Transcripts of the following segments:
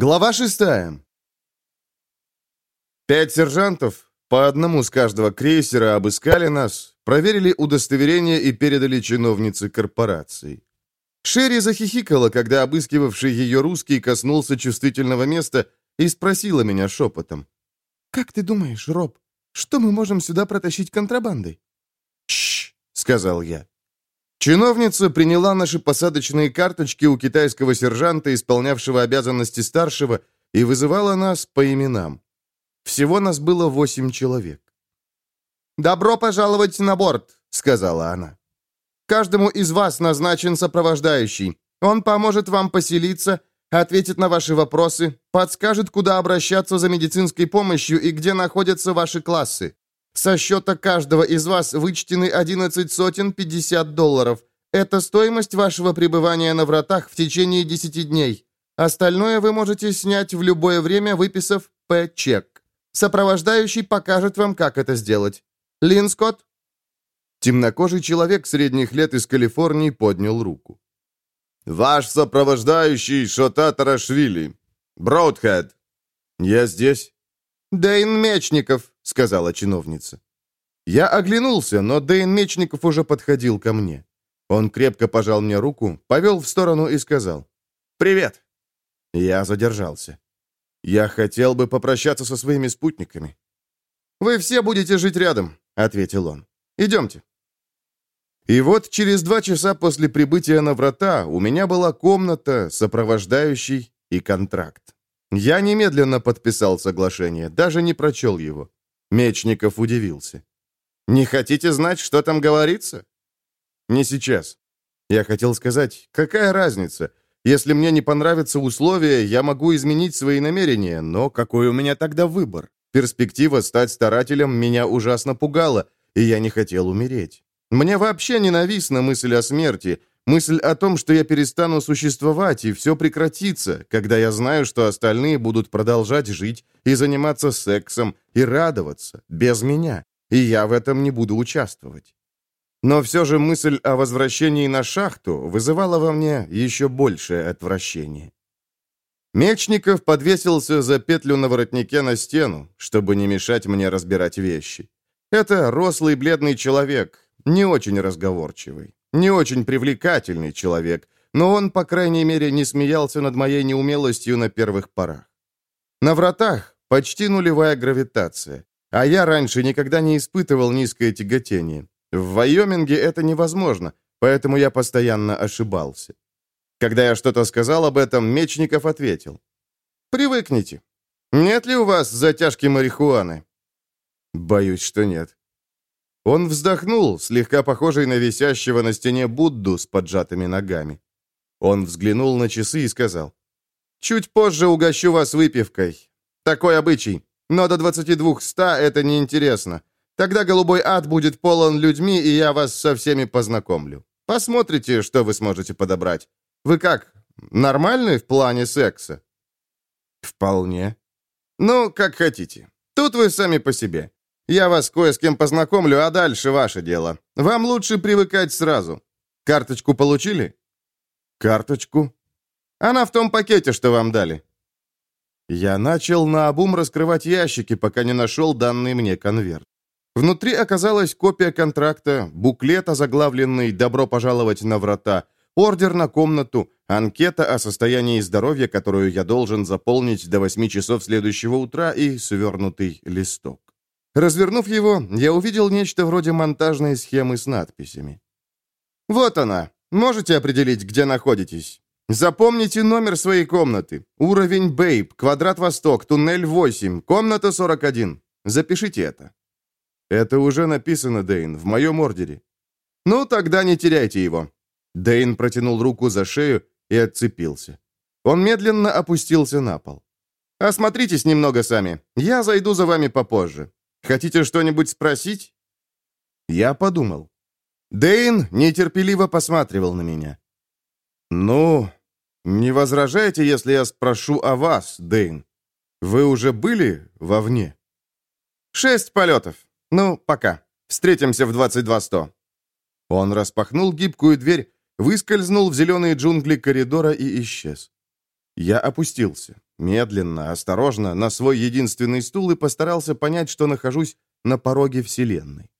Глава шестая. Пять сержантов, по одному с каждого крейсера, обыскали нас, проверили удостоверение и передали чиновнице корпорации. Шерри захихикала, когда обыскивавший ее русский коснулся чувствительного места и спросила меня шепотом. «Как ты думаешь, Роб, что мы можем сюда протащить контрабандой?» «Чш!» — сказал я. Чиновница приняла наши посадочные карточки у китайского сержанта, исполнявшего обязанности старшего, и вызывала нас по именам. Всего нас было восемь человек. «Добро пожаловать на борт», — сказала она. «Каждому из вас назначен сопровождающий. Он поможет вам поселиться, ответит на ваши вопросы, подскажет, куда обращаться за медицинской помощью и где находятся ваши классы. Со счета каждого из вас вычтены 11 сотен 50 долларов. Это стоимость вашего пребывания на вратах в течение 10 дней. Остальное вы можете снять в любое время, выписав П-чек. Сопровождающий покажет вам, как это сделать. Лин Скотт?» Темнокожий человек средних лет из Калифорнии поднял руку. «Ваш сопровождающий Шота Тарашвили. Броудхед». «Я здесь». «Дэйн Мечников», — сказала чиновница. Я оглянулся, но Дэйн Мечников уже подходил ко мне. Он крепко пожал мне руку, повел в сторону и сказал «Привет». Я задержался. Я хотел бы попрощаться со своими спутниками. «Вы все будете жить рядом», — ответил он. «Идемте». И вот через два часа после прибытия на врата у меня была комната, сопровождающий и контракт. Я немедленно подписал соглашение, даже не прочел его. Мечников удивился. «Не хотите знать, что там говорится?» «Не сейчас. Я хотел сказать, какая разница? Если мне не понравятся условия, я могу изменить свои намерения, но какой у меня тогда выбор? Перспектива стать старателем меня ужасно пугала, и я не хотел умереть. Мне вообще ненавистна мысль о смерти, Мысль о том, что я перестану существовать, и все прекратится, когда я знаю, что остальные будут продолжать жить и заниматься сексом, и радоваться, без меня, и я в этом не буду участвовать. Но все же мысль о возвращении на шахту вызывала во мне еще большее отвращение. Мечников подвесился за петлю на воротнике на стену, чтобы не мешать мне разбирать вещи. Это рослый бледный человек, не очень разговорчивый. Не очень привлекательный человек, но он, по крайней мере, не смеялся над моей неумелостью на первых порах. На вратах почти нулевая гравитация, а я раньше никогда не испытывал низкое тяготение. В Вайоминге это невозможно, поэтому я постоянно ошибался. Когда я что-то сказал об этом, Мечников ответил. «Привыкните. Нет ли у вас затяжки марихуаны?» «Боюсь, что нет». Он вздохнул, слегка похожий на висящего на стене Будду с поджатыми ногами. Он взглянул на часы и сказал, «Чуть позже угощу вас выпивкой. Такой обычай. Но до 22 ста это неинтересно. Тогда голубой ад будет полон людьми, и я вас со всеми познакомлю. Посмотрите, что вы сможете подобрать. Вы как, нормальный в плане секса?» «Вполне». «Ну, как хотите. Тут вы сами по себе. Я вас кое с кем познакомлю, а дальше ваше дело. Вам лучше привыкать сразу. Карточку получили?» «Карточку?» «Она в том пакете, что вам дали». Я начал наобум раскрывать ящики, пока не нашел данный мне конверт. Внутри оказалась копия контракта, буклет, озаглавленный «Добро пожаловать на врата», ордер на комнату, анкета о состоянии здоровья, которую я должен заполнить до 8 часов следующего утра и свернутый листок. Развернув его, я увидел нечто вроде монтажной схемы с надписями. «Вот она. Можете определить, где находитесь? Запомните номер своей комнаты. Уровень Бейб, квадрат Восток, туннель 8, комната 41. Запишите это». «Это уже написано, Дейн, в моем ордере». «Ну, тогда не теряйте его». Дейн протянул руку за шею и отцепился. Он медленно опустился на пол. «Осмотритесь немного сами. Я зайду за вами попозже. Хотите что-нибудь спросить?» Я подумал. Дейн нетерпеливо посматривал на меня. «Ну, не возражаете, если я спрошу о вас, Дейн? Вы уже были вовне?» «Шесть полетов. Ну, пока. Встретимся в 22.100». Он распахнул гибкую дверь, выскользнул в зеленые джунгли коридора и исчез. Я опустился. Медленно, осторожно, на свой единственный стул и постарался понять, что нахожусь на пороге Вселенной.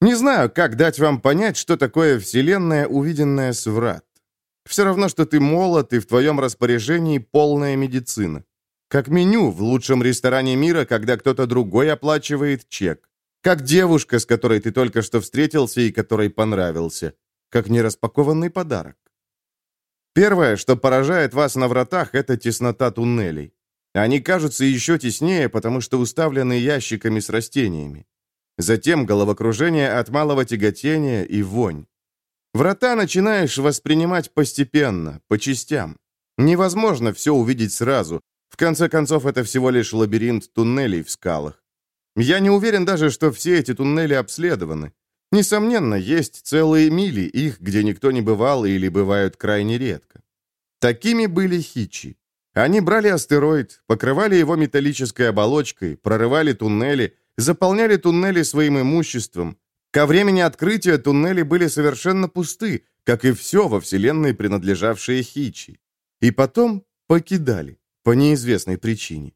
Не знаю, как дать вам понять, что такое Вселенная, увиденная с врат. Все равно, что ты молод, и в твоем распоряжении полная медицина. Как меню в лучшем ресторане мира, когда кто-то другой оплачивает чек. Как девушка, с которой ты только что встретился и которой понравился. Как нераспакованный подарок. Первое, что поражает вас на вратах, это теснота туннелей. Они кажутся еще теснее, потому что уставлены ящиками с растениями. Затем головокружение от малого тяготения и вонь. Врата начинаешь воспринимать постепенно, по частям. Невозможно все увидеть сразу. В конце концов, это всего лишь лабиринт туннелей в скалах. Я не уверен даже, что все эти туннели обследованы. Несомненно, есть целые мили их, где никто не бывал или бывают крайне редко. Такими были хичи. Они брали астероид, покрывали его металлической оболочкой, прорывали туннели, заполняли туннели своим имуществом. Ко времени открытия туннели были совершенно пусты, как и все во Вселенной, принадлежавшее Хичи. И потом покидали, по неизвестной причине.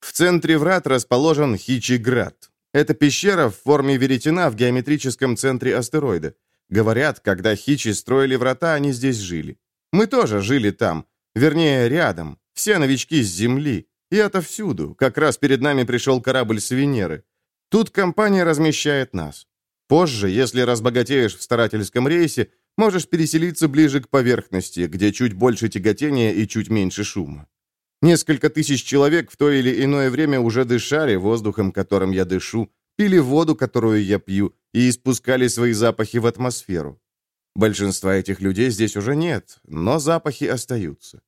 В центре врат расположен Хичиград. Это пещера в форме веретена в геометрическом центре астероида. Говорят, когда хичи строили врата, они здесь жили. Мы тоже жили там, вернее, рядом. Все новички с Земли. И отовсюду. Как раз перед нами пришел корабль с Венеры. Тут компания размещает нас. Позже, если разбогатеешь в старательском рейсе, можешь переселиться ближе к поверхности, где чуть больше тяготения и чуть меньше шума. Несколько тысяч человек в то или иное время уже дышали воздухом, которым я дышу, пили воду, которую я пью, и испускали свои запахи в атмосферу. Большинства этих людей здесь уже нет, но запахи остаются.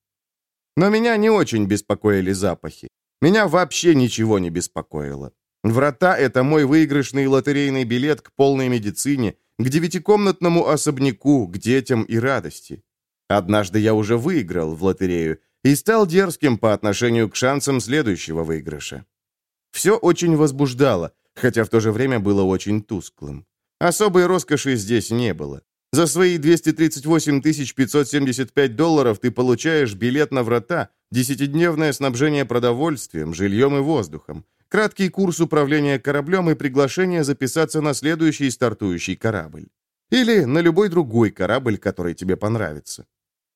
Но меня не очень беспокоили запахи. Меня вообще ничего не беспокоило. Врата — это мой выигрышный лотерейный билет к полной медицине, к девятикомнатному особняку, к детям и радости. Однажды я уже выиграл в лотерею, и стал дерзким по отношению к шансам следующего выигрыша. Все очень возбуждало, хотя в то же время было очень тусклым. Особой роскоши здесь не было. За свои 238 575 долларов ты получаешь билет на врата, десятидневное снабжение продовольствием, жильем и воздухом, краткий курс управления кораблем и приглашение записаться на следующий стартующий корабль. Или на любой другой корабль, который тебе понравится.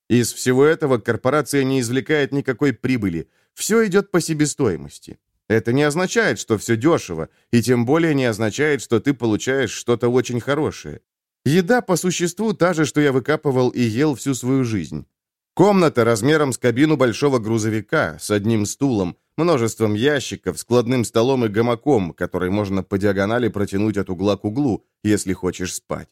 Из всего этого корпорация не извлекает никакой прибыли. Все идет по себестоимости. Это не означает, что все дешево, и тем более не означает, что ты получаешь что-то очень хорошее. Еда по существу та же, что я выкапывал и ел всю свою жизнь. Комната размером с кабину большого грузовика, с одним стулом, множеством ящиков, складным столом и гамаком, который можно по диагонали протянуть от угла к углу, если хочешь спать.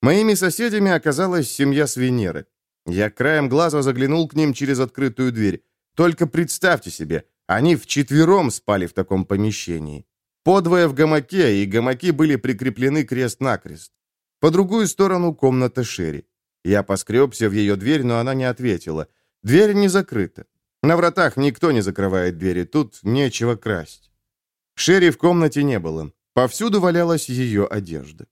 Моими соседями оказалась семья с Венеры. Я краем глаза заглянул к ним через открытую дверь. Только представьте себе, они вчетвером спали в таком помещении. Подвое в гамаке, и гамаки были прикреплены крест-накрест. По другую сторону комната Шерри. Я поскребся в ее дверь, но она не ответила. Дверь не закрыта. На вратах никто не закрывает двери, тут нечего красть. Шерри в комнате не было. Повсюду валялась ее одежда.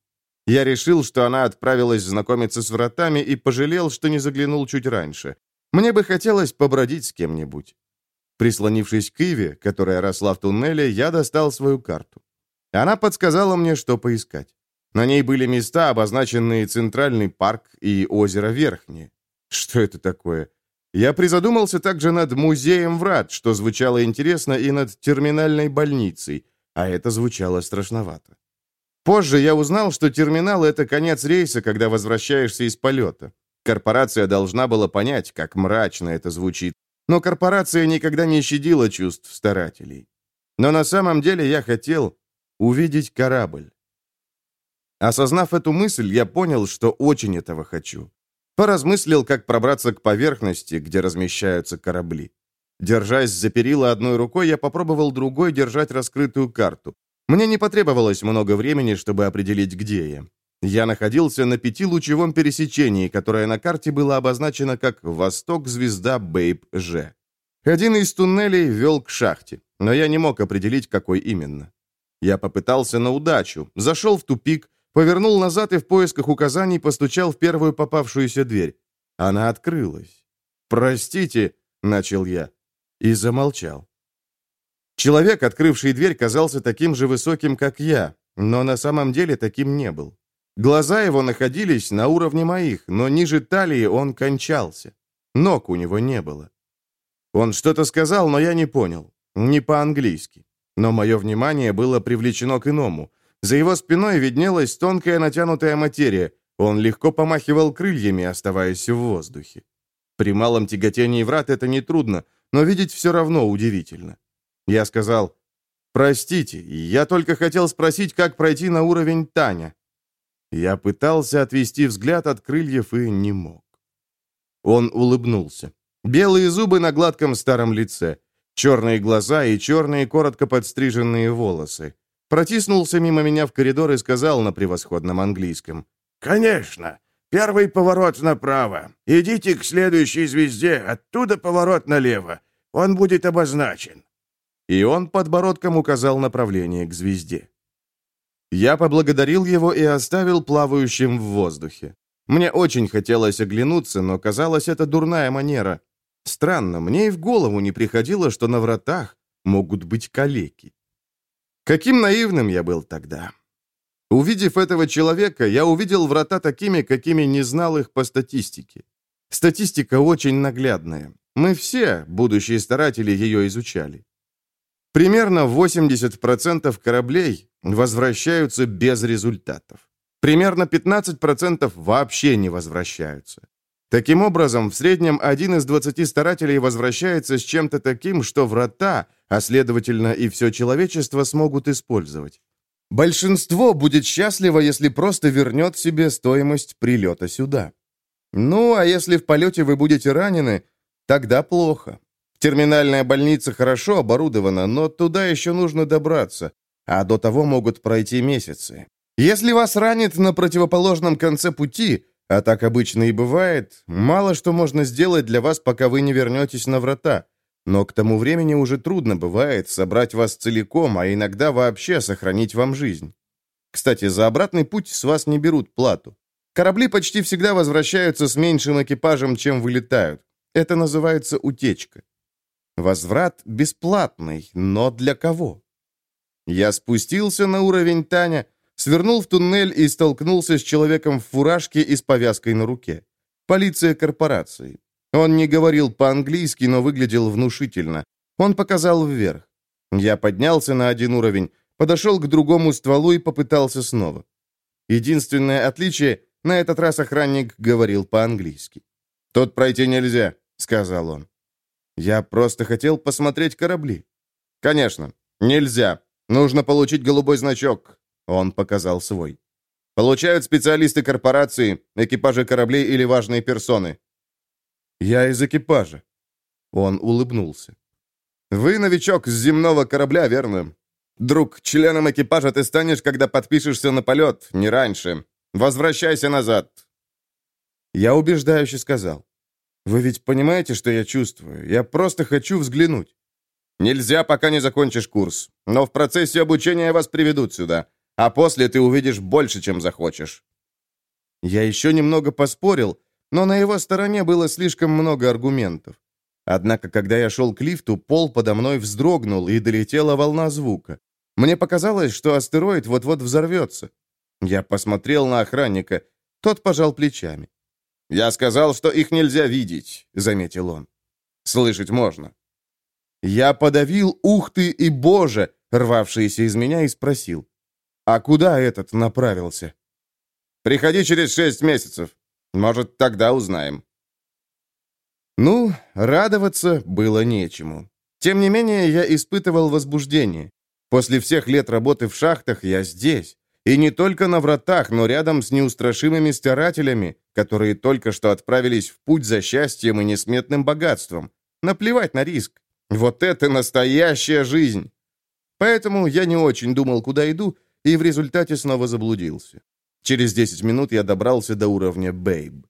Я решил, что она отправилась знакомиться с вратами и пожалел, что не заглянул чуть раньше. Мне бы хотелось побродить с кем-нибудь. Прислонившись к Иве, которая росла в туннеле, я достал свою карту. Она подсказала мне, что поискать. На ней были места, обозначенные Центральный парк и озеро Верхнее. Что это такое? Я призадумался также над музеем врат, что звучало интересно, и над терминальной больницей, а это звучало страшновато. Позже я узнал, что терминал — это конец рейса, когда возвращаешься из полета. Корпорация должна была понять, как мрачно это звучит, но корпорация никогда не щадила чувств старателей. Но на самом деле я хотел увидеть корабль. Осознав эту мысль, я понял, что очень этого хочу. Поразмыслил, как пробраться к поверхности, где размещаются корабли. Держась за перила одной рукой, я попробовал другой держать раскрытую карту. Мне не потребовалось много времени, чтобы определить, где я. Я находился на пятилучевом пересечении, которое на карте было обозначено как «Восток-звезда Бейб-Ж». Один из туннелей вел к шахте, но я не мог определить, какой именно. Я попытался на удачу, зашел в тупик, повернул назад и в поисках указаний постучал в первую попавшуюся дверь. Она открылась. «Простите, — начал я. И замолчал. Человек, открывший дверь, казался таким же высоким, как я, но на самом деле таким не был. Глаза его находились на уровне моих, но ниже талии он кончался. Ног у него не было. Он что-то сказал, но я не понял. Не по-английски. Но мое внимание было привлечено к иному. За его спиной виднелась тонкая натянутая материя. Он легко помахивал крыльями, оставаясь в воздухе. При малом тяготении врат это нетрудно, но видеть все равно удивительно. Я сказал, «Простите, я только хотел спросить, как пройти на уровень Таня». Я пытался отвести взгляд от крыльев и не мог. Он улыбнулся. Белые зубы на гладком старом лице, черные глаза и черные коротко подстриженные волосы. Протиснулся мимо меня в коридор и сказал на превосходном английском. «Конечно. Первый поворот направо. Идите к следующей звезде, оттуда поворот налево. Он будет обозначен». И он подбородком указал направление к звезде. Я поблагодарил его и оставил плавающим в воздухе. Мне очень хотелось оглянуться, но казалось, это дурная манера. Странно, мне и в голову не приходило, что на вратах могут быть калеки. Каким наивным я был тогда. Увидев этого человека, я увидел врата такими, какими не знал их по статистике. Статистика очень наглядная. Мы все, будущие старатели, ее изучали. Примерно 80% кораблей возвращаются без результатов. Примерно 15% вообще не возвращаются. Таким образом, в среднем один из 20 старателей возвращается с чем-то таким, что врата, а следовательно и все человечество смогут использовать. Большинство будет счастливо, если просто вернет себе стоимость прилета сюда. Ну, а если в полете вы будете ранены, тогда плохо. Терминальная больница хорошо оборудована, но туда еще нужно добраться, а до того могут пройти месяцы. Если вас ранит на противоположном конце пути, а так обычно и бывает, мало что можно сделать для вас, пока вы не вернетесь на врата. Но к тому времени уже трудно бывает собрать вас целиком, а иногда вообще сохранить вам жизнь. Кстати, за обратный путь с вас не берут плату. Корабли почти всегда возвращаются с меньшим экипажем, чем вылетают. Это называется утечка. Возврат бесплатный, но для кого? Я спустился на уровень Таня, Свернул в туннель и столкнулся с человеком в фуражке и с повязкой на руке. Полиция корпорации. Он не говорил по-английски, но выглядел внушительно. Он показал вверх. Я поднялся на один уровень, подошел к другому стволу и попытался снова. Единственное отличие, на этот раз охранник говорил по-английски. «Тут пройти нельзя», — сказал он. «Я просто хотел посмотреть корабли». «Конечно, нельзя. Нужно получить голубой значок. Он показал свой. Получают специалисты корпорации, экипажи кораблей или важные персоны. Я из экипажа. Он улыбнулся. Вы новичок с земного корабля, верно? Друг, членом экипажа ты станешь, когда подпишешься на полет, не раньше. Возвращайся назад. Я убеждающе сказал. Вы ведь понимаете, что я чувствую? Я просто хочу взглянуть. Нельзя, пока не закончишь курс. Но в процессе обучения вас приведут сюда а после ты увидишь больше, чем захочешь». Я еще немного поспорил, но на его стороне было слишком много аргументов. Однако, когда я шел к лифту, пол подо мной вздрогнул, и долетела волна звука. Мне показалось, что астероид вот-вот взорвется. Я посмотрел на охранника. Тот пожал плечами. «Я сказал, что их нельзя видеть», — заметил он. «Слышать можно». Я подавил «ух ты» и «боже», рвавшиеся из меня, и спросил. А куда этот направился? Приходи через шесть месяцев. Может, тогда узнаем. Ну, радоваться было нечему. Тем не менее, я испытывал возбуждение. После всех лет работы в шахтах я здесь. И не только на вратах, но рядом с неустрашимыми старателями, которые только что отправились в путь за счастьем и несметным богатством. Наплевать на риск. Вот это настоящая жизнь. Поэтому я не очень думал, куда иду, и в результате снова заблудился. Через 10 минут я добрался до уровня Бейб.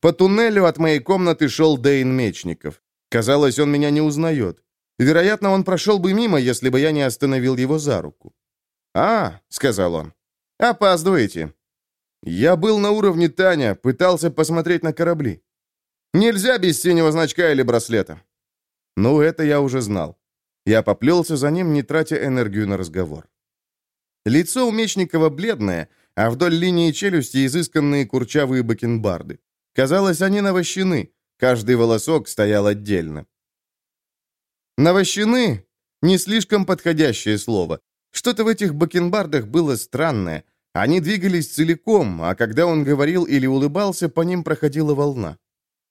По туннелю от моей комнаты шел Дейн Мечников. Казалось, он меня не узнает. Вероятно, он прошел бы мимо, если бы я не остановил его за руку. «А», — сказал он, — «опаздываете». Я был на уровне Таня, пытался посмотреть на корабли. Нельзя без синего значка или браслета. Ну, это я уже знал. Я поплелся за ним, не тратя энергию на разговор. Лицо у Мечникова бледное, а вдоль линии челюсти изысканные курчавые бакенбарды. Казалось, они навощены, каждый волосок стоял отдельно. Навощены — не слишком подходящее слово. Что-то в этих бакенбардах было странное. Они двигались целиком, а когда он говорил или улыбался, по ним проходила волна.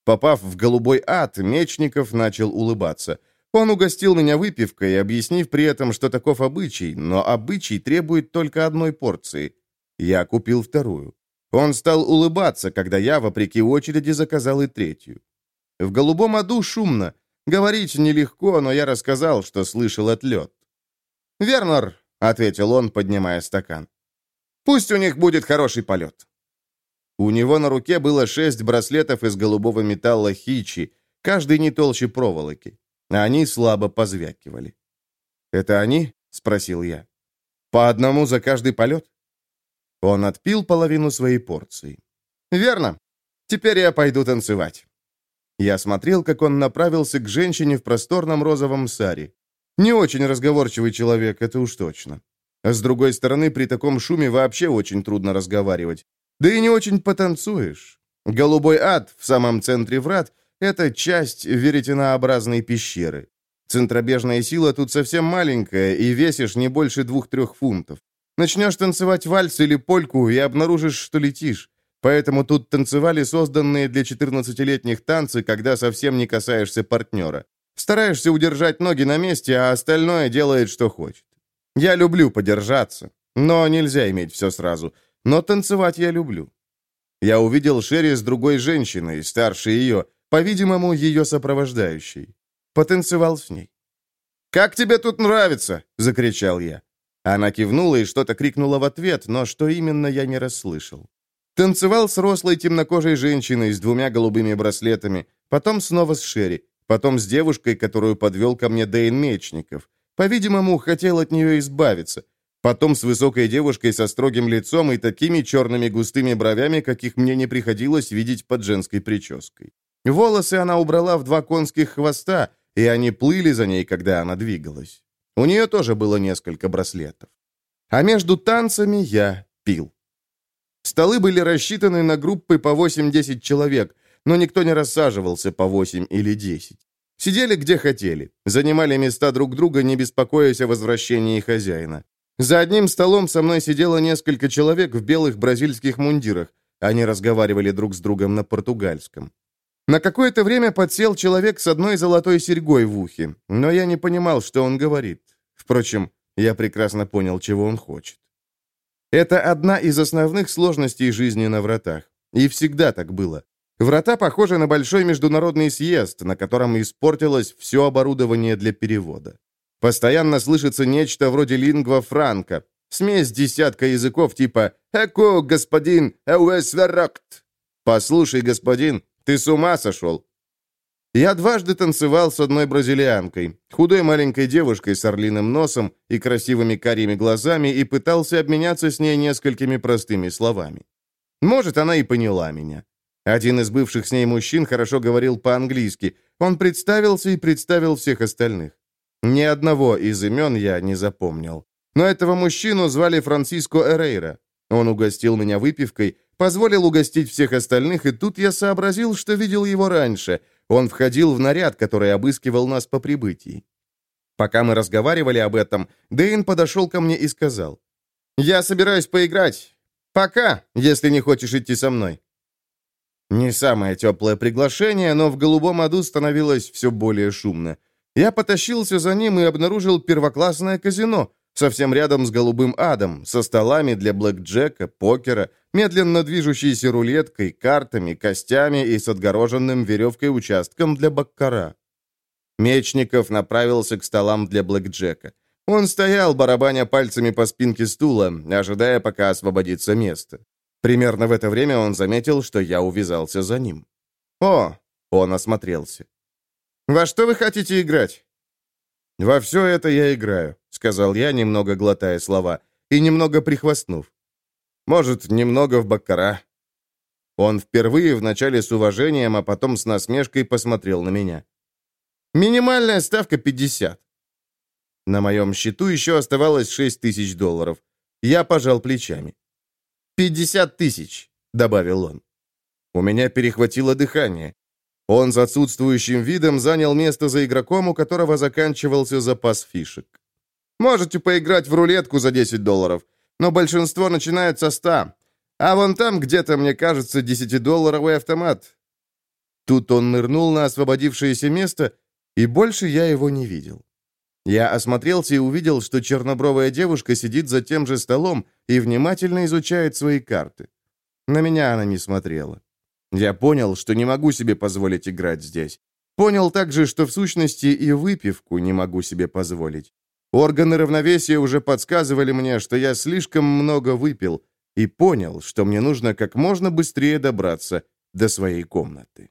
Попав в голубой ад, Мечников начал улыбаться. Он угостил меня выпивкой, объяснив при этом, что таков обычай, но обычай требует только одной порции. Я купил вторую. Он стал улыбаться, когда я, вопреки очереди, заказал и третью. В голубом аду шумно. Говорить нелегко, но я рассказал, что слышал отлет. «Вернер», — ответил он, поднимая стакан. «Пусть у них будет хороший полет». У него на руке было шесть браслетов из голубого металла хичи, каждый не толще проволоки. Они слабо позвякивали. «Это они?» — спросил я. «По одному за каждый полет?» Он отпил половину своей порции. «Верно. Теперь я пойду танцевать». Я смотрел, как он направился к женщине в просторном розовом саре. Не очень разговорчивый человек, это уж точно. А с другой стороны, при таком шуме вообще очень трудно разговаривать. Да и не очень потанцуешь. Голубой ад в самом центре врат — это часть веретенообразной пещеры. Центробежная сила тут совсем маленькая, и весишь не больше двух-трех фунтов. Начнешь танцевать вальс или польку и обнаружишь, что летишь. Поэтому тут танцевали созданные для 14-летних танцы, когда совсем не касаешься партнера. Стараешься удержать ноги на месте, а остальное делает, что хочет. Я люблю подержаться, но нельзя иметь все сразу. Но танцевать я люблю. Я увидел Шерри с другой женщиной, старше ее, по-видимому, ее сопровождающей. Потанцевал с ней. «Как тебе тут нравится?» — закричал я. Она кивнула и что-то крикнула в ответ, но что именно я не расслышал. Танцевал с рослой темнокожей женщиной с двумя голубыми браслетами, потом снова с Шерри, потом с девушкой, которую подвел ко мне Дэйн Мечников. По-видимому, хотел от нее избавиться. Потом с высокой девушкой со строгим лицом и такими черными густыми бровями, каких мне не приходилось видеть под женской прической. Волосы она убрала в два конских хвоста, и они плыли за ней, когда она двигалась. У нее тоже было несколько браслетов. А между танцами я пил. Столы были рассчитаны на группы по 8-10 человек, но никто не рассаживался по 8 или 10. Сидели где хотели, занимали места друг друга, не беспокоясь о возвращении хозяина. За одним столом со мной сидело несколько человек в белых бразильских мундирах. Они разговаривали друг с другом на португальском. На какое-то время подсел человек с одной золотой серьгой в ухе, но я не понимал, что он говорит. Впрочем, я прекрасно понял, чего он хочет. Это одна из основных сложностей жизни на вратах. И всегда так было. Врата похожи на большой международный съезд, на котором испортилось все оборудование для перевода. Постоянно слышится нечто вроде лингва франка, смесь десятка языков типа «Эко, господин, эуэсверакт». «Послушай, господин, ты с ума сошел?» Я дважды танцевал с одной бразильянкой, худой маленькой девушкой с орлиным носом и красивыми карими глазами, и пытался обменяться с ней несколькими простыми словами. Может, она и поняла меня. Один из бывших с ней мужчин хорошо говорил по-английски. Он представился и представил всех остальных. Ни одного из имен я не запомнил. Но этого мужчину звали Франциско Эрейра. Он угостил меня выпивкой, позволил угостить всех остальных, и тут я сообразил, что видел его раньше — он входил в наряд, который обыскивал нас по прибытии. Пока мы разговаривали об этом, Дэйн подошел ко мне и сказал, «Я собираюсь поиграть. Пока, если не хочешь идти со мной». Не самое теплое приглашение, но в голубом аду становилось все более шумно. Я потащился за ним и обнаружил первоклассное казино, совсем рядом с голубым адом, со столами для блэкджека, покера, медленно движущейся рулеткой, картами, костями и с отгороженным веревкой участком для баккара. Мечников направился к столам для блэкджека. Он стоял, барабаня пальцами по спинке стула, ожидая, пока освободится место. Примерно в это время он заметил, что я увязался за ним. «О!» — он осмотрелся. «Во что вы хотите играть?» «Во все это я играю», — сказал я, немного глотая слова, и немного прихвастнув. Может, немного в баккара». Он впервые вначале с уважением, а потом с насмешкой посмотрел на меня. Минимальная ставка 50. На моем счету еще оставалось 6 тысяч долларов. Я пожал плечами. «Пятьдесят тысяч», — добавил он. У меня перехватило дыхание. Он с отсутствующим видом занял место за игроком, у которого заканчивался запас фишек. «Можете поиграть в рулетку за 10 долларов, но большинство начинает со 100. А вон там где-то, мне кажется, 10-долларовый автомат». Тут он нырнул на освободившееся место, и больше я его не видел. Я осмотрелся и увидел, что чернобровая девушка сидит за тем же столом и внимательно изучает свои карты. На меня она не смотрела. Я понял, что не могу себе позволить играть здесь. Понял также, что в сущности и выпивку не могу себе позволить. Органы равновесия уже подсказывали мне, что я слишком много выпил, и понял, что мне нужно как можно быстрее добраться до своей комнаты.